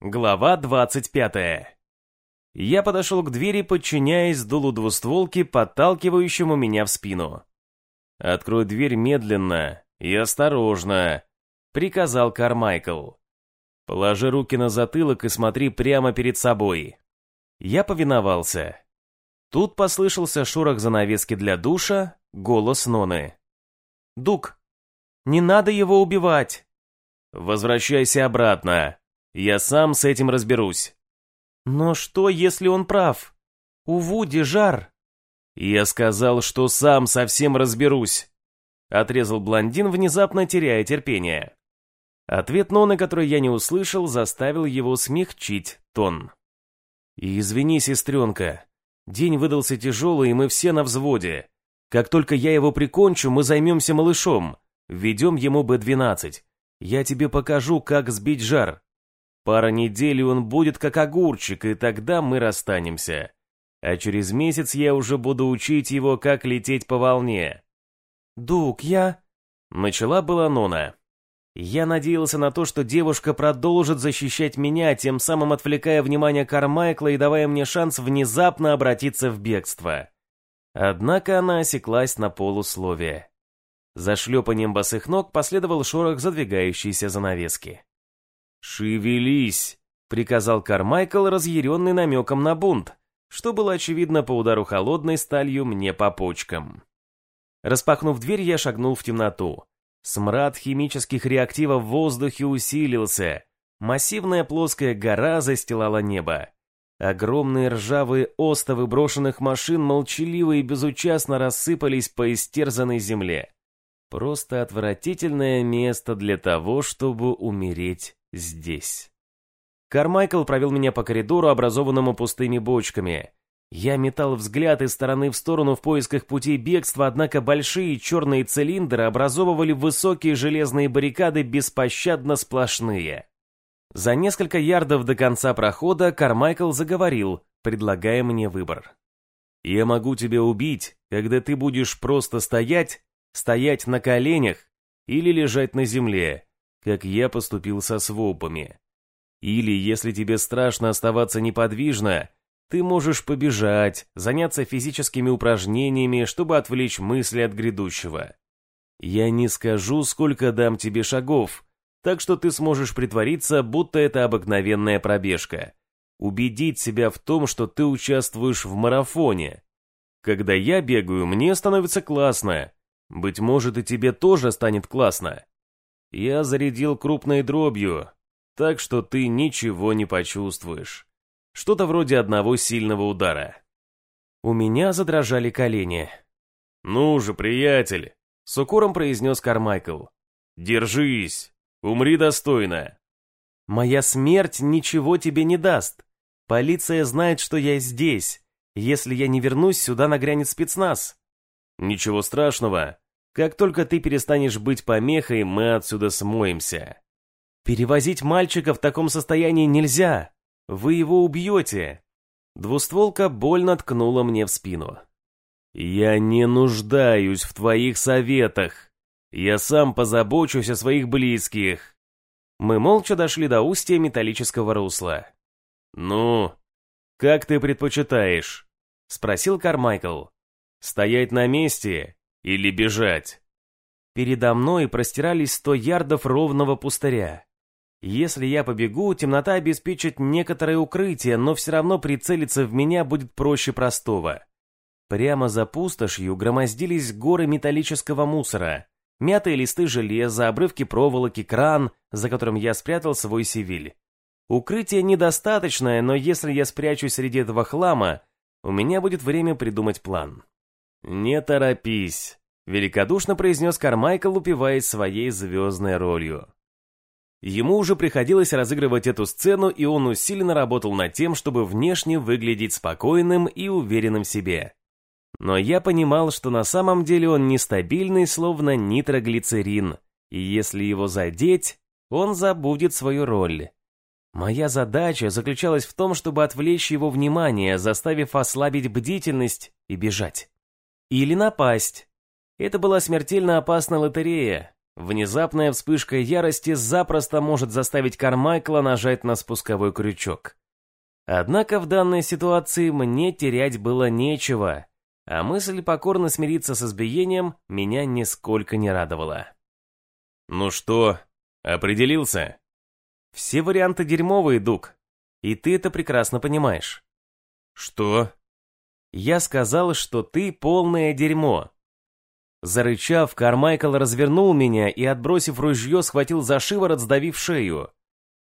Глава 25. Я подошел к двери, подчиняясь дулу двустволки, подталкивающему меня в спину. «Открой дверь медленно и осторожно», — приказал Кармайкл. «Положи руки на затылок и смотри прямо перед собой». Я повиновался. Тут послышался шорох занавески для душа, голос Ноны. «Дук, не надо его убивать!» «Возвращайся обратно. Я сам с этим разберусь». «Но что, если он прав? У Вуди жар». «Я сказал, что сам совсем разберусь», — отрезал блондин, внезапно теряя терпение. Ответ Ноны, который я не услышал, заставил его смягчить тон. «Извини, сестренка. День выдался тяжелый, и мы все на взводе. Как только я его прикончу, мы займемся малышом. Введем ему Б-12. Я тебе покажу, как сбить жар. Пара недель, и он будет как огурчик, и тогда мы расстанемся. А через месяц я уже буду учить его, как лететь по волне. «Дук, я...» Начала была Нона. Я надеялся на то, что девушка продолжит защищать меня, тем самым отвлекая внимание Кармайкла и давая мне шанс внезапно обратиться в бегство. Однако она осеклась на полусловие. За шлепанием босых ног последовал шорох задвигающейся занавески. «Шевелись!» — приказал Кармайкл, разъяренный намеком на бунт, что было очевидно по удару холодной сталью мне по почкам. Распахнув дверь, я шагнул в темноту. Смрад химических реактивов в воздухе усилился. Массивная плоская гора застилала небо. Огромные ржавые остовы брошенных машин молчаливо и безучастно рассыпались по истерзанной земле. Просто отвратительное место для того, чтобы умереть здесь. Кармайкл провел меня по коридору, образованному пустыми бочками. Я метал взгляд из стороны в сторону в поисках путей бегства, однако большие черные цилиндры образовывали высокие железные баррикады беспощадно сплошные. За несколько ярдов до конца прохода Кармайкл заговорил, предлагая мне выбор. «Я могу тебя убить, когда ты будешь просто стоять, стоять на коленях или лежать на земле, как я поступил со свопами. Или, если тебе страшно оставаться неподвижно, ты можешь побежать, заняться физическими упражнениями, чтобы отвлечь мысли от грядущего. Я не скажу, сколько дам тебе шагов, так что ты сможешь притвориться, будто это обыкновенная пробежка. Убедить себя в том, что ты участвуешь в марафоне. Когда я бегаю, мне становится классно. Быть может, и тебе тоже станет классно. Я зарядил крупной дробью, так что ты ничего не почувствуешь. Что-то вроде одного сильного удара. У меня задрожали колени. «Ну же, приятель!» — с укором произнес Кармайкл. «Держись! Умри достойно!» «Моя смерть ничего тебе не даст. Полиция знает, что я здесь. Если я не вернусь, сюда нагрянет спецназ». «Ничего страшного. Как только ты перестанешь быть помехой, мы отсюда смоемся. Перевозить мальчика в таком состоянии нельзя. Вы его убьете. Двустволка больно ткнула мне в спину. Я не нуждаюсь в твоих советах. Я сам позабочусь о своих близких. Мы молча дошли до устья металлического русла. «Ну, как ты предпочитаешь?» — спросил Кармайкл. «Стоять на месте или бежать? Передо мной простирались сто ярдов ровного пустыря. Если я побегу, темнота обеспечит некоторое укрытие, но все равно прицелиться в меня будет проще простого. Прямо за пустошью громоздились горы металлического мусора, мятые листы железа, обрывки проволоки, кран, за которым я спрятал свой сивиль. Укрытие недостаточное, но если я спрячусь среди этого хлама, у меня будет время придумать план. «Не торопись», — великодушно произнес Кармайкл, упиваясь своей звездной ролью. Ему уже приходилось разыгрывать эту сцену, и он усиленно работал над тем, чтобы внешне выглядеть спокойным и уверенным в себе. Но я понимал, что на самом деле он нестабильный, словно нитроглицерин, и если его задеть, он забудет свою роль. Моя задача заключалась в том, чтобы отвлечь его внимание, заставив ослабить бдительность и бежать. Или напасть. Это была смертельно опасная лотерея. Внезапная вспышка ярости запросто может заставить Кармайкла нажать на спусковой крючок. Однако в данной ситуации мне терять было нечего, а мысль покорно смириться с избиением меня нисколько не радовала. «Ну что, определился?» «Все варианты дерьмовые, Дук, и ты это прекрасно понимаешь». «Что?» «Я сказал, что ты полное дерьмо». Зарычав, Кармайкл развернул меня и, отбросив ружье, схватил за шиворот, сдавив шею.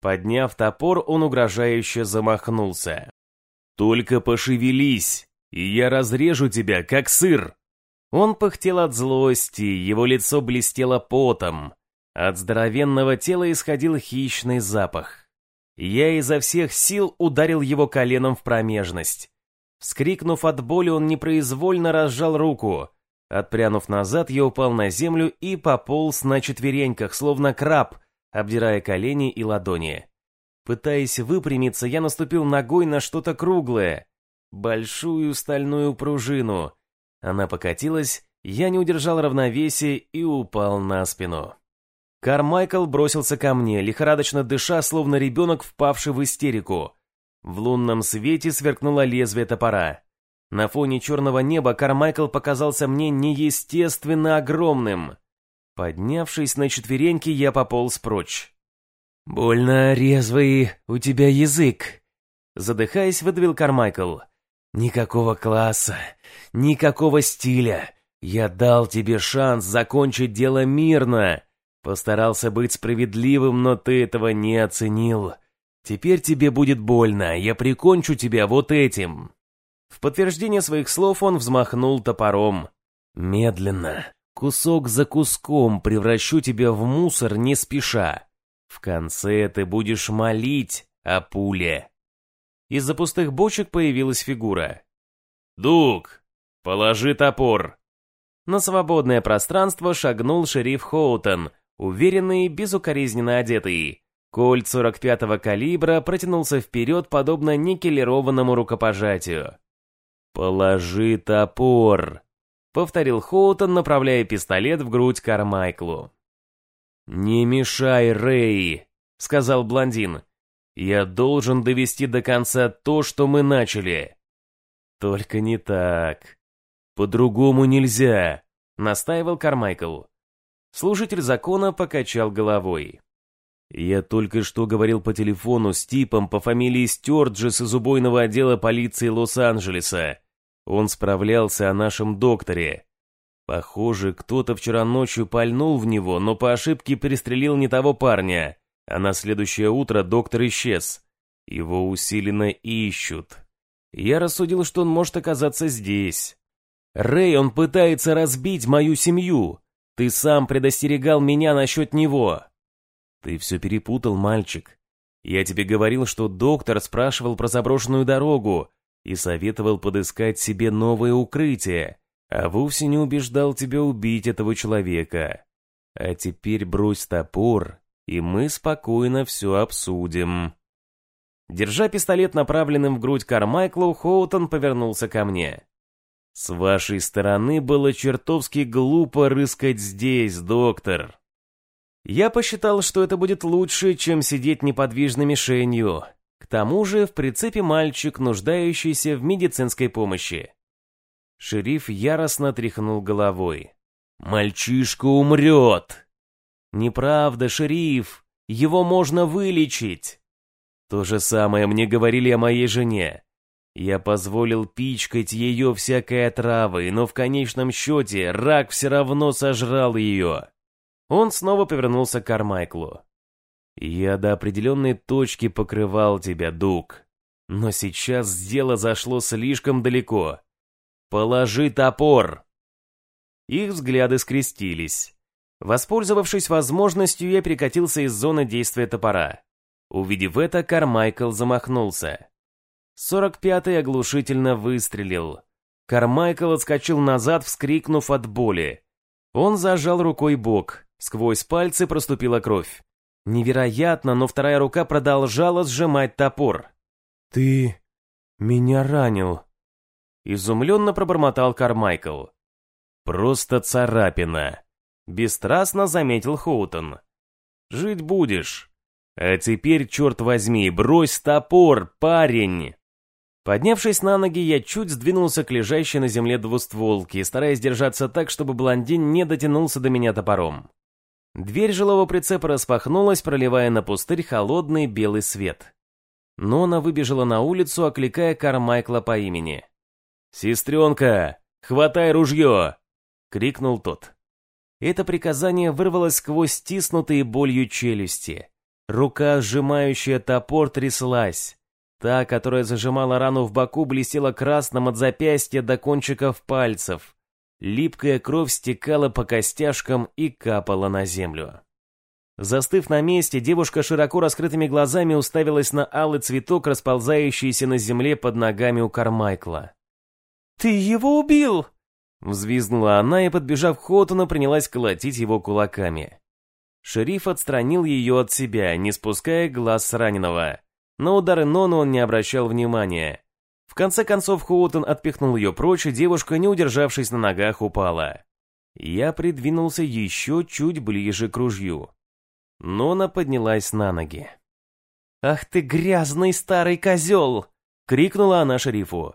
Подняв топор, он угрожающе замахнулся. «Только пошевелись, и я разрежу тебя, как сыр!» Он пыхтел от злости, его лицо блестело потом. От здоровенного тела исходил хищный запах. Я изо всех сил ударил его коленом в промежность. Вскрикнув от боли, он непроизвольно разжал руку. Отпрянув назад, я упал на землю и пополз на четвереньках, словно краб, обдирая колени и ладони. Пытаясь выпрямиться, я наступил ногой на что-то круглое. Большую стальную пружину. Она покатилась, я не удержал равновесия и упал на спину. Кармайкл бросился ко мне, лихорадочно дыша, словно ребенок, впавший в истерику. В лунном свете сверкнуло лезвие топора. На фоне черного неба Кармайкл показался мне неестественно огромным. Поднявшись на четвереньки, я пополз прочь. «Больно резвый у тебя язык», — задыхаясь, выдавил Кармайкл. «Никакого класса, никакого стиля. Я дал тебе шанс закончить дело мирно. Постарался быть справедливым, но ты этого не оценил. Теперь тебе будет больно, я прикончу тебя вот этим». В подтверждение своих слов он взмахнул топором. «Медленно, кусок за куском превращу тебя в мусор не спеша. В конце ты будешь молить о пуле». Из-за пустых бочек появилась фигура. «Дуг, положи топор!» На свободное пространство шагнул шериф Хоутон, уверенный безукоризненно одетый. Кольт 45-го калибра протянулся вперед, подобно никелированному рукопожатию. «Положи топор», — повторил Хоутон, направляя пистолет в грудь Кармайклу. «Не мешай, Рэй», — сказал блондин. «Я должен довести до конца то, что мы начали». «Только не так. По-другому нельзя», — настаивал Кармайкл. Служитель закона покачал головой. «Я только что говорил по телефону с типом по фамилии Стюарджес из убойного отдела полиции Лос-Анджелеса. Он справлялся о нашем докторе. Похоже, кто-то вчера ночью пальнул в него, но по ошибке пристрелил не того парня, а на следующее утро доктор исчез. Его усиленно ищут. Я рассудил, что он может оказаться здесь. Рэй, он пытается разбить мою семью. Ты сам предостерегал меня насчет него. Ты все перепутал, мальчик. Я тебе говорил, что доктор спрашивал про заброшенную дорогу и советовал подыскать себе новое укрытие, а вовсе не убеждал тебя убить этого человека. А теперь брось топор, и мы спокойно все обсудим. Держа пистолет направленным в грудь Кармайклу, Хоутон повернулся ко мне. «С вашей стороны было чертовски глупо рыскать здесь, доктор. Я посчитал, что это будет лучше, чем сидеть неподвижной мишенью. К тому же в прицепе мальчик, нуждающийся в медицинской помощи. Шериф яростно тряхнул головой. «Мальчишка умрет!» «Неправда, шериф! Его можно вылечить!» То же самое мне говорили о моей жене. Я позволил пичкать ее всякой отравой, но в конечном счете рак все равно сожрал ее. Он снова повернулся к Кармайклу. «Я до определенной точки покрывал тебя, Дуг, но сейчас дело зашло слишком далеко. Положи топор!» Их взгляды скрестились. Воспользовавшись возможностью, я перекатился из зоны действия топора. Увидев это, Кармайкл замахнулся. Сорок пятый оглушительно выстрелил. Кармайкл отскочил назад, вскрикнув от боли. Он зажал рукой бок. Сквозь пальцы проступила кровь. Невероятно, но вторая рука продолжала сжимать топор. «Ты меня ранил», — изумленно пробормотал Кармайкл. «Просто царапина. Бесстрастно заметил Хоутон. «Жить будешь. А теперь, черт возьми, брось топор, парень!» Поднявшись на ноги, я чуть сдвинулся к лежащей на земле двустволке, стараясь держаться так, чтобы блондин не дотянулся до меня топором. Дверь жилого прицепа распахнулась, проливая на пустырь холодный белый свет. Нона выбежала на улицу, окликая Кармайкла по имени. «Сестренка, хватай ружье!» — крикнул тот. Это приказание вырвалось сквозь стиснутые болью челюсти. Рука, сжимающая топор, тряслась. Та, которая зажимала рану в боку, блестела красным от запястья до кончиков пальцев. Липкая кровь стекала по костяшкам и капала на землю. Застыв на месте, девушка широко раскрытыми глазами уставилась на алый цветок, расползающийся на земле под ногами у Кармайкла. «Ты его убил!» Взвизгнула она и, подбежав к Хоттону, принялась колотить его кулаками. Шериф отстранил ее от себя, не спуская глаз с раненого. На удары Нону он не обращал внимания. В конце концов Хоутон отпихнул ее прочь, и девушка, не удержавшись на ногах, упала. Я придвинулся еще чуть ближе к ружью. Нона поднялась на ноги. «Ах ты грязный старый козел!» — крикнула она шерифу.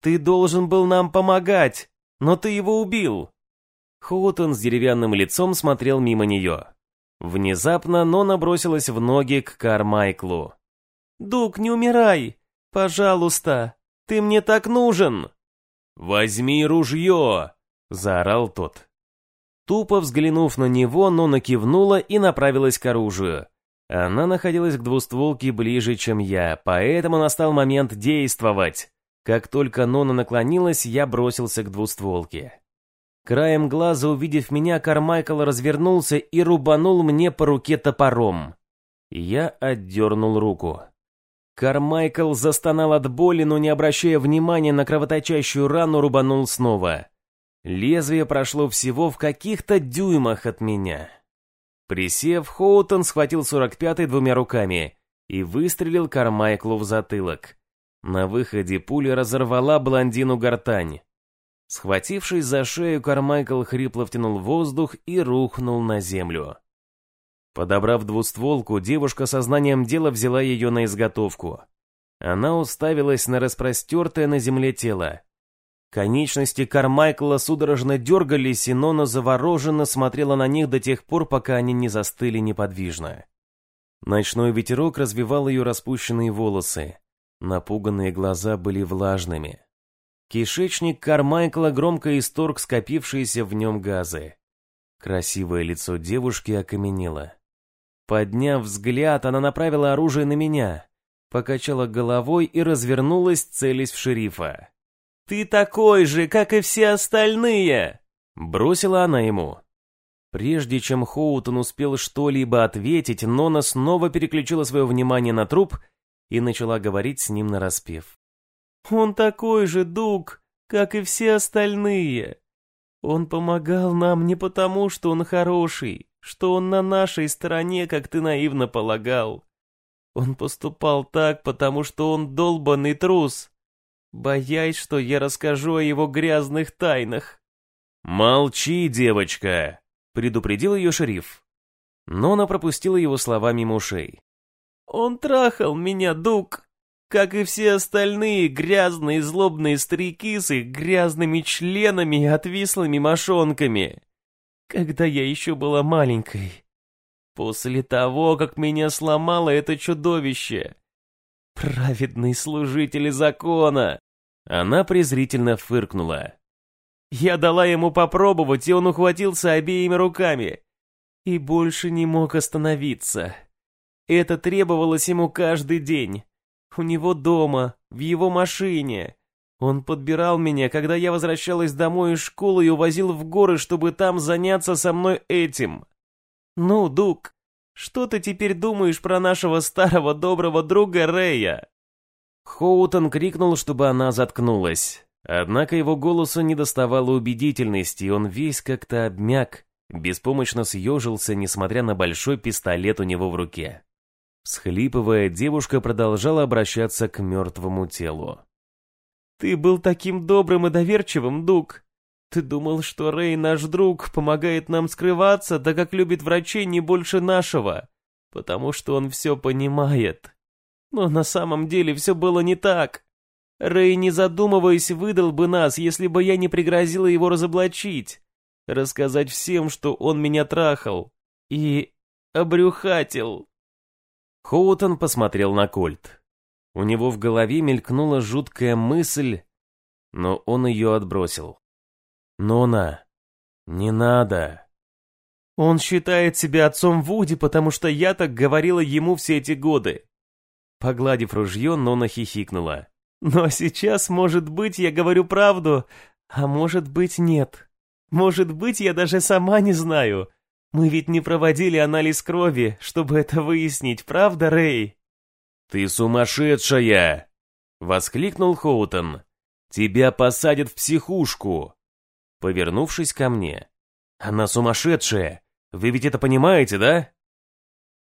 «Ты должен был нам помогать, но ты его убил!» Хоутон с деревянным лицом смотрел мимо нее. Внезапно Нона бросилась в ноги к Кармайклу. «Дуг, не умирай! Пожалуйста! Ты мне так нужен!» «Возьми ружье!» — заорал тот. Тупо взглянув на него, Нона кивнула и направилась к оружию. Она находилась к двустволке ближе, чем я, поэтому настал момент действовать. Как только Нона наклонилась, я бросился к двустволке. Краем глаза, увидев меня, Кармайкл развернулся и рубанул мне по руке топором. Я отдернул руку. Кармайкл застонал от боли, но не обращая внимания на кровоточащую рану, рубанул снова. Лезвие прошло всего в каких-то дюймах от меня. Присев, Хоутон схватил 45-й двумя руками и выстрелил Кармайклу в затылок. На выходе пуля разорвала блондину гортань. Схватившись за шею, Кармайкл хрипло втянул воздух и рухнул на землю. Подобрав двустволку, девушка сознанием дела взяла ее на изготовку. Она уставилась на распростертое на земле тело. Конечности Кармайкла судорожно дергались, и Нона завороженно смотрела на них до тех пор, пока они не застыли неподвижно. Ночной ветерок развивал ее распущенные волосы. Напуганные глаза были влажными. Кишечник Кармайкла громко исторг скопившиеся в нем газы. Красивое лицо девушки окаменело. Подняв взгляд, она направила оружие на меня, покачала головой и развернулась, целясь в шерифа. «Ты такой же, как и все остальные!» Бросила она ему. Прежде чем Хоутон успел что-либо ответить, Нона снова переключила свое внимание на труп и начала говорить с ним нараспев. «Он такой же, Дуг, как и все остальные. Он помогал нам не потому, что он хороший, что он на нашей стороне, как ты наивно полагал. Он поступал так, потому что он долбанный трус, боясь, что я расскажу о его грязных тайнах. «Молчи, девочка!» — предупредил ее шериф. Но она пропустила его слова мимо ушей. «Он трахал меня, Дук, как и все остальные грязные злобные старики с их грязными членами и отвислыми мошонками когда я еще была маленькой. После того, как меня сломало это чудовище. Праведный служитель закона. Она презрительно фыркнула. Я дала ему попробовать, и он ухватился обеими руками. И больше не мог остановиться. Это требовалось ему каждый день. У него дома, в его машине, он подбирал меня, когда я возвращалась домой из школы и увозил в горы, чтобы там заняться со мной этим. Ну, Дук, что ты теперь думаешь про нашего старого доброго друга Рэя?» Хоутон крикнул, чтобы она заткнулась. Однако его голосу не доставало убедительности, и он весь как-то обмяк, беспомощно съежился, несмотря на большой пистолет у него в руке. Схлипывая, девушка продолжала обращаться к мертвому телу. Ты был таким добрым и доверчивым, Дуг. Ты думал, что Рэй, наш друг, помогает нам скрываться, да как любит врачей не больше нашего, потому что он все понимает. Но на самом деле все было не так. Рэй, не задумываясь, выдал бы нас, если бы я не пригрозила его разоблачить, рассказать всем, что он меня трахал и обрюхатил. Хоутон посмотрел на Кольт. У него в голове мелькнула жуткая мысль, но он ее отбросил. «Нона, не надо!» «Он считает себя отцом Вуди, потому что я так говорила ему все эти годы». Погладив ружье, Нона хихикнула. «Но сейчас, может быть, я говорю правду, а может быть, нет. Может быть, я даже сама не знаю. Мы ведь не проводили анализ крови, чтобы это выяснить, правда, Рэй?» «Ты сумасшедшая!» — воскликнул Хоутон. «Тебя посадят в психушку!» Повернувшись ко мне. «Она сумасшедшая! Вы ведь это понимаете, да?»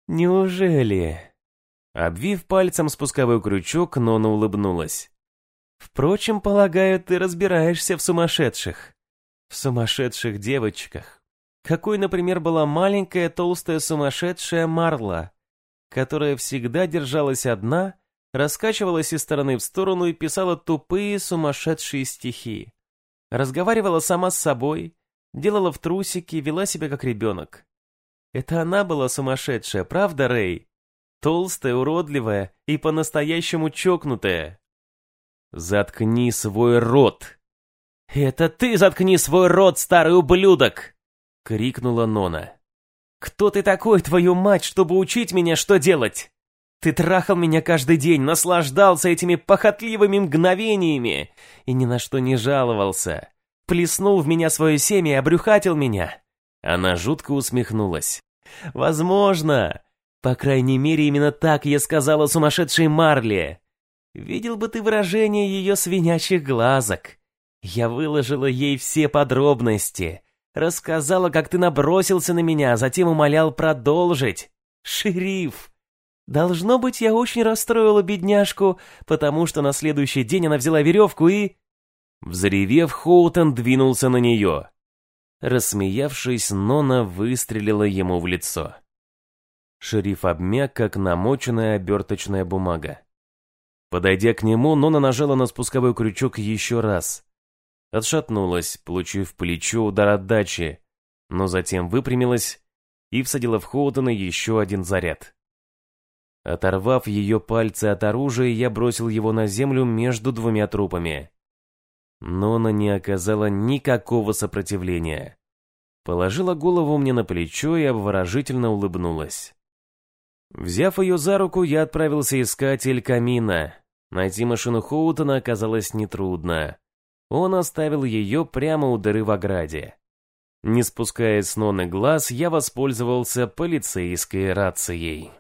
«Неужели?» Обвив пальцем спусковой крючок, Нона улыбнулась. «Впрочем, полагаю, ты разбираешься в сумасшедших. В сумасшедших девочках. Какой, например, была маленькая толстая сумасшедшая Марла, которая всегда держалась одна, раскачивалась из стороны в сторону и писала тупые сумасшедшие стихи. Разговаривала сама с собой, делала в трусики, вела себя как ребенок. Это она была сумасшедшая, правда, Рэй? Толстая, уродливая и по-настоящему чокнутая. «Заткни свой рот!» «Это ты заткни свой рот, старый ублюдок!» — крикнула Нона. «Кто ты такой, твою мать, чтобы учить меня, что делать? Ты трахал меня каждый день, наслаждался этими похотливыми мгновениями и ни на что не жаловался. Плеснул в меня свое семя и обрюхатил меня». Она жутко усмехнулась. «Возможно. По крайней мере, именно так я сказала сумасшедшей Марли. Видел бы ты выражение ее свинячьих глазок. Я выложила ей все подробности». Рассказала, как ты набросился на меня, а затем умолял продолжить. Шериф! Должно быть, я очень расстроила бедняжку, потому что на следующий день она взяла веревку и... Взревев, Хоутон двинулся на нее. Рассмеявшись, Нона выстрелила ему в лицо. Шериф обмяк, как намоченная оберточная бумага. Подойдя к нему, Нона нажала на спусковой крючок еще раз. Отшатнулась, получив плечо удар отдачи, но затем выпрямилась и всадила в Хоутона еще один заряд. Оторвав ее пальцы от оружия, я бросил его на землю между двумя трупами. Но она не оказала никакого сопротивления. Положила голову мне на плечо и обворожительно улыбнулась. Взяв ее за руку, я отправился искать Эль Камина. Найти машину Хоутона оказалось нетрудно. Он оставил ее прямо у дыры в ограде. Не спуская с Ноны глаз, я воспользовался полицейской рацией.